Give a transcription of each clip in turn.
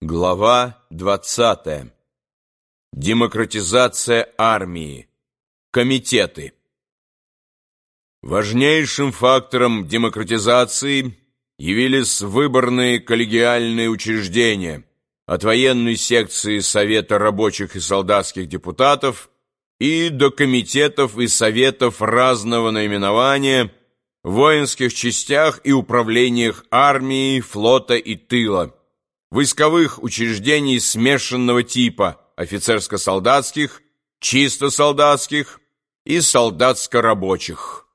Глава 20. Демократизация армии. Комитеты. Важнейшим фактором демократизации явились выборные коллегиальные учреждения от военной секции Совета рабочих и солдатских депутатов и до комитетов и советов разного наименования в воинских частях и управлениях армии, флота и тыла войсковых учреждений смешанного типа офицерско-солдатских, чисто солдатских и солдатско-рабочих.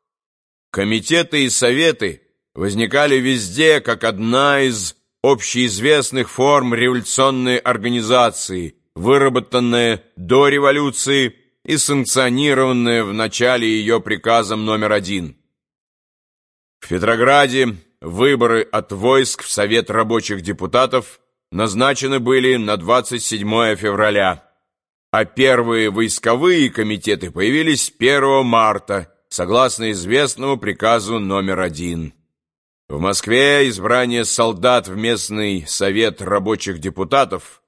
Комитеты и советы возникали везде как одна из общеизвестных форм революционной организации, выработанная до революции и санкционированная в начале ее приказом номер один. В Петрограде выборы от войск в Совет рабочих депутатов назначены были на 27 февраля, а первые войсковые комитеты появились 1 марта, согласно известному приказу номер один. В Москве избрание солдат в местный совет рабочих депутатов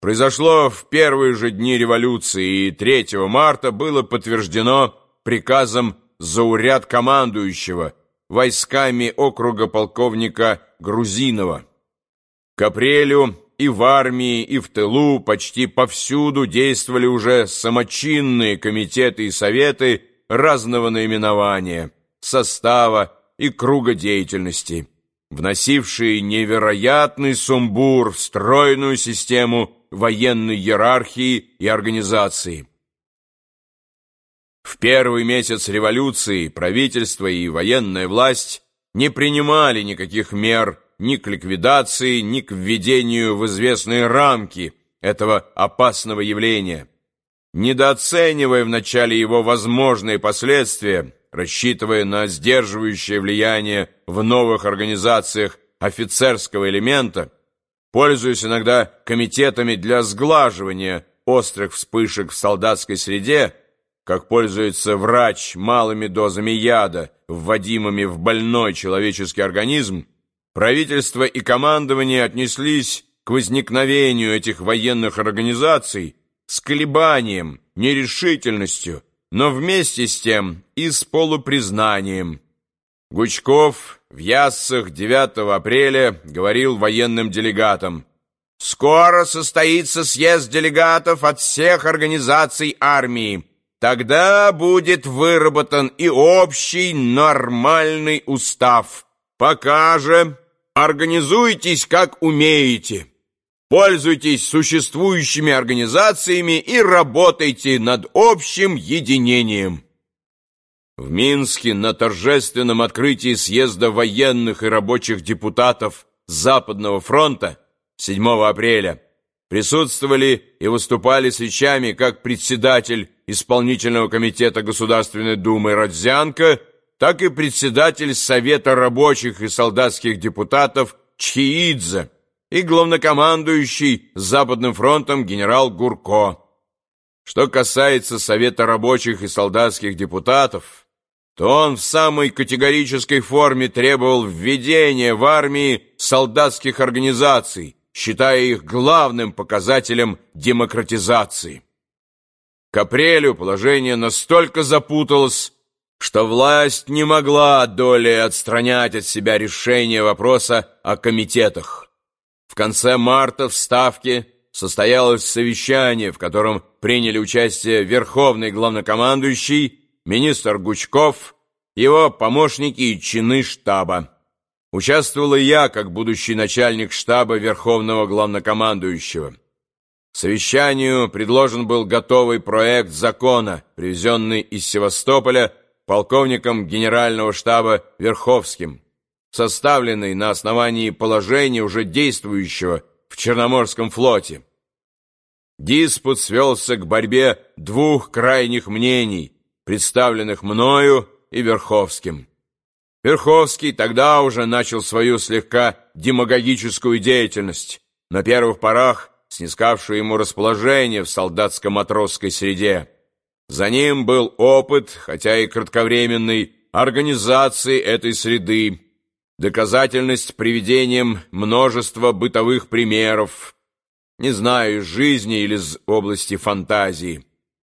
произошло в первые же дни революции, и 3 марта было подтверждено приказом зауряд командующего войсками округа полковника Грузинова. К апрелю и в армии, и в тылу почти повсюду действовали уже самочинные комитеты и советы разного наименования, состава и круга деятельности, вносившие невероятный сумбур в стройную систему военной иерархии и организации. В первый месяц революции правительство и военная власть не принимали никаких мер ни к ликвидации, ни к введению в известные рамки этого опасного явления. Недооценивая вначале его возможные последствия, рассчитывая на сдерживающее влияние в новых организациях офицерского элемента, пользуясь иногда комитетами для сглаживания острых вспышек в солдатской среде, как пользуется врач малыми дозами яда, вводимыми в больной человеческий организм, Правительство и командование отнеслись к возникновению этих военных организаций с колебанием, нерешительностью, но вместе с тем и с полупризнанием. Гучков в Яссах 9 апреля говорил военным делегатам «Скоро состоится съезд делегатов от всех организаций армии. Тогда будет выработан и общий нормальный устав. Пока же Организуйтесь как умеете. Пользуйтесь существующими организациями и работайте над общим единением. В Минске на торжественном открытии съезда военных и рабочих депутатов Западного фронта 7 апреля присутствовали и выступали с речами как председатель исполнительного комитета Государственной Думы Родзянко так и председатель Совета рабочих и солдатских депутатов Чхиидзе и главнокомандующий Западным фронтом генерал Гурко. Что касается Совета рабочих и солдатских депутатов, то он в самой категорической форме требовал введения в армии солдатских организаций, считая их главным показателем демократизации. К апрелю положение настолько запуталось, что власть не могла долей отстранять от себя решение вопроса о комитетах. В конце марта в Ставке состоялось совещание, в котором приняли участие Верховный главнокомандующий, министр Гучков, его помощники и чины штаба. Участвовал и я, как будущий начальник штаба Верховного главнокомандующего. Совещанию предложен был готовый проект закона, привезенный из Севастополя полковником генерального штаба Верховским, составленный на основании положения уже действующего в Черноморском флоте. Диспут свелся к борьбе двух крайних мнений, представленных мною и Верховским. Верховский тогда уже начал свою слегка демагогическую деятельность, на первых порах снискавшую ему расположение в солдатско-матросской среде. За ним был опыт, хотя и кратковременный, организации этой среды, доказательность приведением множества бытовых примеров, Не знаю, из жизни или из области фантазии.